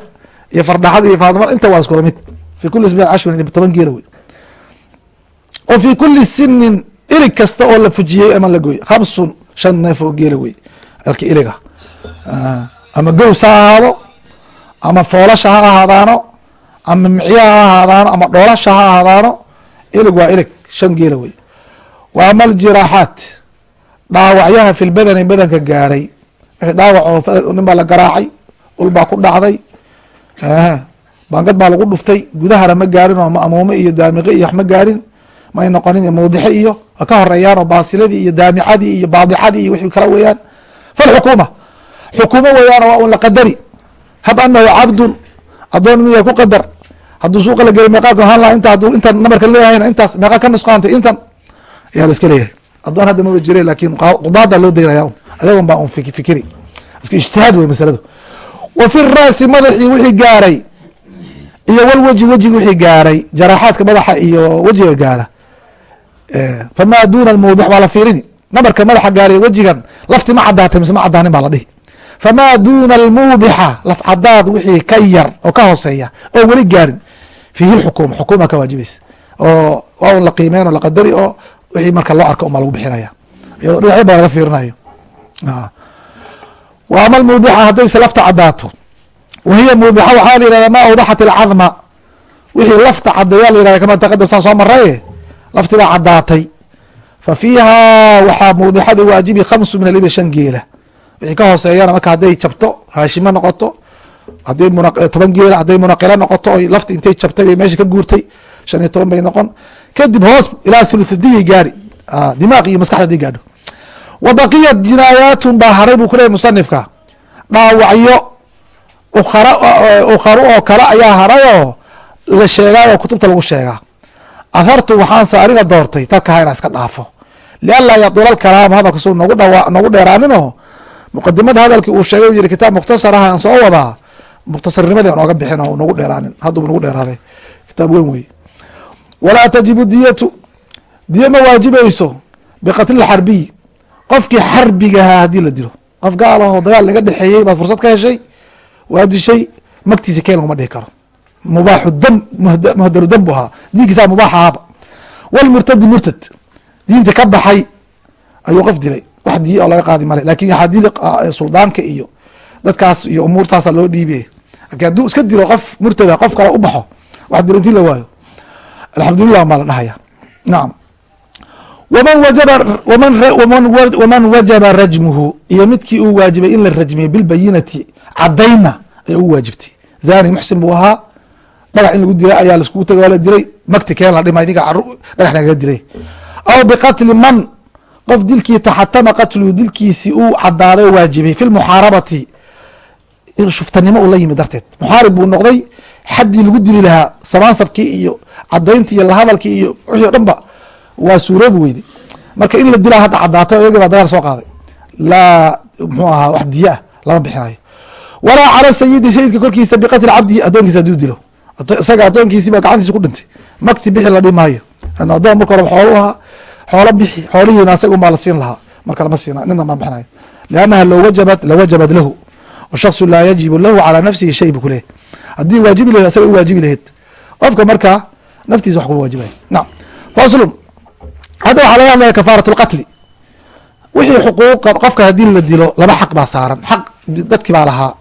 iyo fardhaxada iyo faadimada inta waa isku wada mid. Fi kuli isbicin cashrun toban geela wey wa fi kuli sinin ilig kasta oo la fujiyey ama la gooyey. Khamsun shan neef oo geela wey alka iliga ama gows ha ahaado ama foolasha ha ahaadaano ama micya ha ahaadaano ama dhoolasha ha ahaadaano ilig waa ilig shan geela wey wa ama aljiraaxaat dhaawacyaha fi badanka gaaray dhaawac oo nin baa la garaacay ul baa ku dhacday baangad baa lagu dhuftay gudahana ma gaarin oo amuume iyo daamiqe iyo wax ma gaarin may noqonin mawdixe iyo ka horeeyaan oo baasiladii iyo daamicadii iyo baadicadii iyo wixii kala weeyaan. Falxukuma xukumo weeyaan waa un la qadari. Hab anahu cabdun adoon miya ku qadar. Hadduu suuqa la geliy meeqaa ahaan laha inta hadduu intan namarka leeyahayna intaas meeqa ka nusqaantay intan ayaa la iska leeyahay. Adoon hadda maba jire laakin qudaada loo daynaya ayagon baa un fikiri. Iska ijtihaad wey masaladu. Wa fi raasi madaxii wixii gaaray iyo walweji wejigi wixii gaaray jaraaxaadka madaxa iyo wejiga gaara. Famaa duna almawduc baa la fiirini. Nabarka madaxa gaariy wejigan lafti ma cadaatay mise ma cadaanin baa la dhihi famaa duna almuudixa laf cadaad wixii ka yar oo ka hooseeya oo weli gaarin fiihi lxukuma xukuma ka waajibaysa oo waa la qiimeyn oo la qadari oo wixii marka loo arko umaa lagu bixinaya iyadoo dhinacyo baa laga fiirinayo wa ama almuudixa haddayse lafta cadaato wahiya muudixa waxaa la yihahda ma awdaxat alcadma wixii lafta cadeeya la yihahda kama taqadam saa soo maraye lafti baa cadaatay fa fiiha waxaa muudixada waajibi khamsu min alibil shan geela wixii ka hooseeyana marka hadday jabto haashimo noqoto haday toban geela hadday munaqilo noqoto oy lafti intay jabtay bay meesha ka guurtay shan iyo toban bay noqon. Kadib hoos ilaa thuluthadiyay gaari. Dimaaq iyo maskaxda haday gaadho. Wa baqiyat jinaayaatun baa haray buu kuleeyay musanifka dhaawacyo ukharu oo kale ayaa harayoo la sheegaayoo kutubta lagu sheegaa. Ahartu waxaanse aniga doortay tarkaha inaa iska dhaafo. Lianlaa yadulal kalaam hadalka suu nagu dhawa nagu dheeraaninoo muqadimada hadalkii uu sheegay u yihi kitaab mukhtasar aan soo wadaa mukhtasarnimadii aan ooga bixin oo nagu dheeraanin. Hadduu nagu dheeraaday. Kitaab weyn wey walaa tajibu diyatu diyo ma waajibayso biqatli xarbiy qofkii xarbigahaa haddii la dilo. Qof gaal ahoo dagaal laga dhexeeyey baad fursad ka heshay waa dishay magtiisa keen laguma dhihi karo. Mubaaxu dam muhdaru dam bu ahaa. Diinkiisaa mubaax ahaaba. Walmurtadi murtad diinta ka baxay ayuu qof dilay wax diya oo laga qaadi male laakiin haddii suldaanka iyo dadkaas iyo umuurtaasa loo dhiibe laakiin hadduu iska dilo qof murtada qof kale u baxo wax dilo intii la waayo alxamdulilah baa la dhahaya nacam waman wajaba rajmuhu. Iyo midkii uu waajibay in la rajmiyo bilbayinati cadayna ay ugu waajibtay. Zani muxsin buu ahaa. Dhagax in lagu dilay ayaa laiskugu tagay waa la dilay. Magti keen la dhima idinka dhagax nagaga dilay. Aw biqatli man qof dilkii taxatama qatluhu dilkiisi uu cadaaday oo waajibay fi lmuxaarabati shuftanimo uu la yimid darteed. Muxaarib buu noqday xaddii lagu dili lahaa samaansabkii iyo cadayntii iyo lahadalkii iyo wixii o dhan waa suuroobi weyday marka in la dilaa hadda cadaatay iyagii baa dagaal soo qaaday. Laa muxuu ahaa wax diya ah lama bixinayo walaa cala sayidi sayidka korkiisa biqatli cabdihi addoonkiisa hadduu dilo. Isaga addoonkiisi baa ku dhintay. Magti bixi la dhihi maayo. Addoon marka hore xoolu ahaa xoolo bixi xoolihiina asaga unbaa la siin lahaa. Marka lama siina nina ma bixinayo liannaha low wajabat lawajabat lahu. Washaksu laa yajibu lahu calaa nafsihi shay bu kuleeyahy haddii waajibi lahed asaga u waajibi laheyd qofka markaa naftiisa wax kuma waajibaya nacam faslun. Hadda waxaa laga hadlaya kafaarat lqatli wixii xuquuqa qofka haddii la dilo laba xaq baa saaran. Xaq dadkii baa lahaa.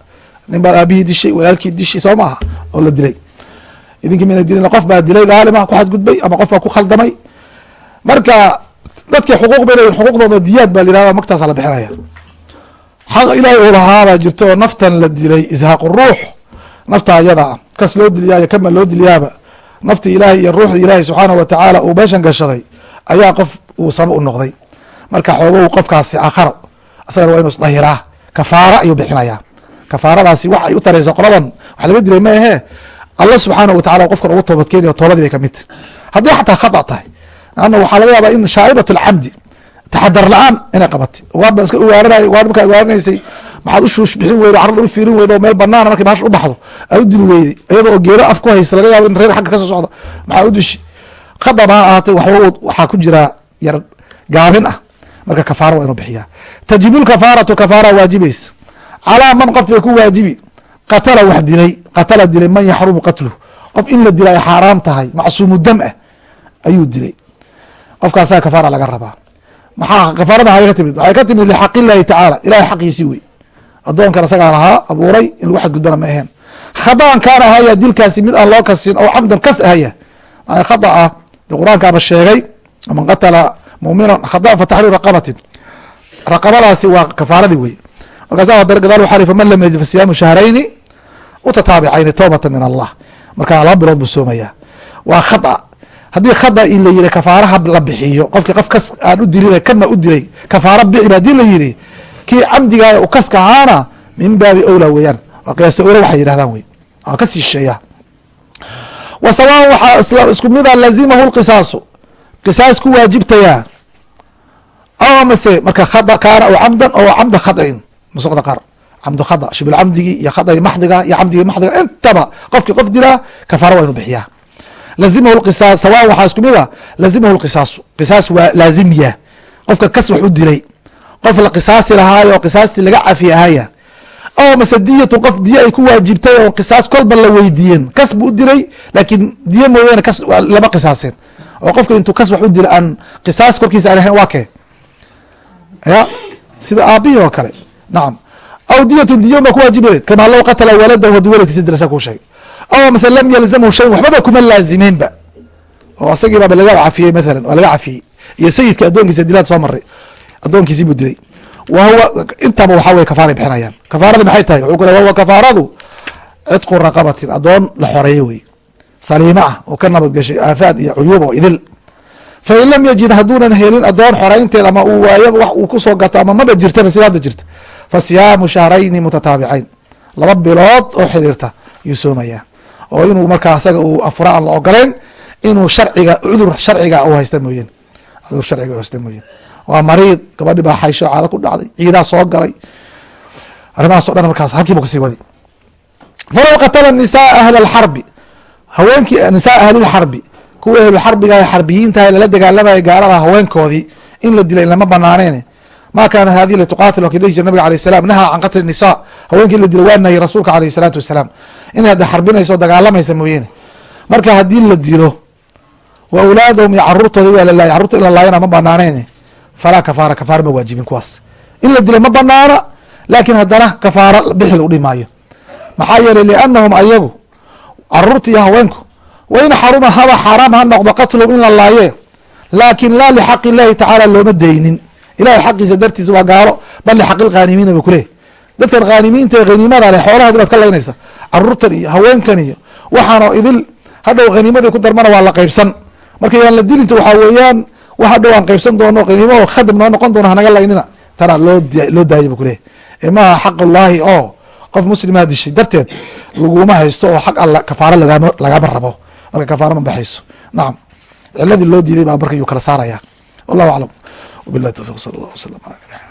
Nin baad aabihii dishay walaalkii dishay soo ma aha oo la dilay. Idinkii mina dilin qof baa dilay dhaalima ku xadgudbay ama qof baa ku khaldamay marka dadkii xuquuq bay leeyihiin xuquuqdooda diyaad baa la yihahda magtaasa la bixinaya. Xaq ilaahay uu lahaabaa jirto oo naftan la dilay ishaaqu ruux nafta ayada ah. Kas loo diliyaayo kama loo diliyaaba. Nafti ilaahay iyo ruuxda ilaahay subxaanahu watacaala uu meeshan gashaday ayaa qof uu saba u noqday. Marka xoogow qofkaasi aakharo asagana waa inu isdahiraa kafaara ayuu bixinayaa. Kafaaradaasi wax ay u tarayso qoladan wax laga dilay ma ahee alla subxaanahu watacala qofkan ugu toobadkeenayo toobadii bay ka mid tahy haddii xataa khata tahay lanna waxaa laga yaabaa in shaa'ibat alcamdi taxadar la'aan inay qabatay baan iska ugaaranay ugaar markaa ugaaranaysay maxaad u shuush bixin weydo fiirin weydo meel banaana markay bahasha u aad u dili weyday iyadoo oo af ku haysa laga yaabo in reer xagga ka soo socda maxaa u dishi ha ahaatay waxaa ku jira yar gaabin ah marka kafaara waa inuu bixiyaa tajibu lkafaaratu kafaara waajibaysa calaa man qof bay ku waajibi qatala wax dilay qatala dilay man yaxrumu qatluh qof in la dila xaaraam tahay macsuumu dam ah ayuu dilay qofkaasaa kafaara laga rabaa. Maxaa kafaarada waxay ka timid? Waxay ka timid lixaq illaahi tacaala ilahay xaqiisii wey addoonkan isagaa lahaa abuuray in lagu xadgudbana ma aheen khadaan kaana dilkaasi mid aan loo kasin oo camdan kas ahaya khada ah de qur'aankaaba sheegay man qatala muminan khadaan fa taxriir raqabatin. Raqabadaasi waa kafaaradii wey markaasa hadana gadaal waxaa ri faman lam yajid fa siyaamu shahrayni utataabicayni toobatan min allah. Marka laba bilood buu soomayaa. Waa khada haddii khada in la yiri kafaaraha la bixiyo qofkii qof kas aan u dilina kana u dilay kafaara bixi haddii la yiri kii camdigaaya u kaska ahaana min baabi owla weeyaan. Waa qiyaasa owla waxay yidhahdaan wey waa ka siisheeya wa sawaan waxaa isku mida lazimahu lqisaasu. Qisaas ku waajibtayaa aw amase marka kaana aw camdan oo camda khadin nusuqda qaar. Camdu khada shibul camdigii iyo khada maxdiga iyo camdigii maxdiga intaba qofkii qof dilaa kafaara waa inu bixiyaa lazimahu qisaas sawaan waxaa isku mid a lazimahu lqisaasu qisaas waa laazimya qofka kas wax u dilay. Qof la qisaasi lahaayo qisaastii laga cafi ahaya aw mase diyatun qof diye ay ku waajibtay oo qisaas kolba la weydiiyeen. Kas buu u dilay laakiin diye mooyaane kas lama qisaaseen. Oo qofka intuu kas wax u dila aan qisaas korkiisa aan ahayn waa kee? Ya sida aabihii oo kale. Nacam aw diyatun diya baa ku waajibadeed kamaa low qatala waladahu hadduu waladkiisa dila sa kuu sheegay aw mase lam yalzamhu shay waxbaba kuma laazimeenba oo asagii baaba laga cafiyey mathalan waa laga cafiyey iyo sayidka addoonkiisa dilaad soo maray addoonkiisii buu dilay wa huwa intaba waxaa weye kafaaray bixinayaan kafaarada maxay tahay wuxuu ku le wahuwa kafaaradu cidqu raqabatin addoon la xoreeye wey saliimo ah oo ka nabadgeshay aafaad iyo cuyuub oo idil fain lam yajid hadduunan helin addoon xoreynteed ama uu waayo wax uu ku soo gato ama maba jirtaba sida hadda jirta fa siyaamu shahrayni mutataabicayn laba bilood oo xiriirta yuu soomayaa oo inuu markaa asaga uu afura aan la ogoleyn inuu sharciga cudur sharciga u haysta mooyeen. Cudur sharciga u haysta mooyeen. Waa mariid gabadhi baa xaysho caado ku dhacday ciidaa soo galay. Arrimahaas o dhan markaas halkiibu ka sii wadi falow qatala nisaa ahla alxarbi. Haweenkii nisaa ahlilxarbi kuwa ahlulxarbiga xarbiyiintaha lala dagaalamaya gaalada haweenkoodii in la dilay lama banaaneyn ma kaana hadihi lituqatil ki dhihi jir nabiga alayh salam nahaa can qatli nisa haweenkii la dilo waa nahyi rasuulka alayh salaatu wasalaam inay hadda xarbinayso dagaalamaysa mooyeene marka haddii la dilo wa awlaadahum iyo caruurtooda waa lalaayay carurta in la laayana ma banaaneyn falaa kafaara kafaara ma waajibin kuwaas in la dilo ma banaana laakiin haddana kafaara bixi lagu dhimaayo maxaa yeelay liannahum ayagu carruurta iyo haweenku wain xaruma haba xaaraam ha noqdo qatlum in la laaye laakin laa lixaqi illahi tacaala looma daynin ilahay xaqiisa dartiisa waa gaalo bal lixaqi lkhaanimiina ba kuleh dadkan khaanimiinta ee haniimada leh xoolahoodi baad ka laynaysa caruurtan iyo haweenkan iyo waxaanoo idil hadhow khaniimadii ku darmana waa la qaybsan. Marka yaan la dilinta waxaa weeyaan wax hadhow aan qaybsan doono khaniimo khadam noo noqon doono hanaga laynina. Tanaa loo daayay ba kuleh ee maaha xaqullaahi oo qof muslimaa dishay darteed laguma haysto oo xag alla kafaaro lagama lagama rabo. Marka kafaaro ma baxayso. Nacam ciladii loo diiday baa marka yuu kala saaraya wallahu aclam wabillahi towfiq sala allah wasalam ala nabi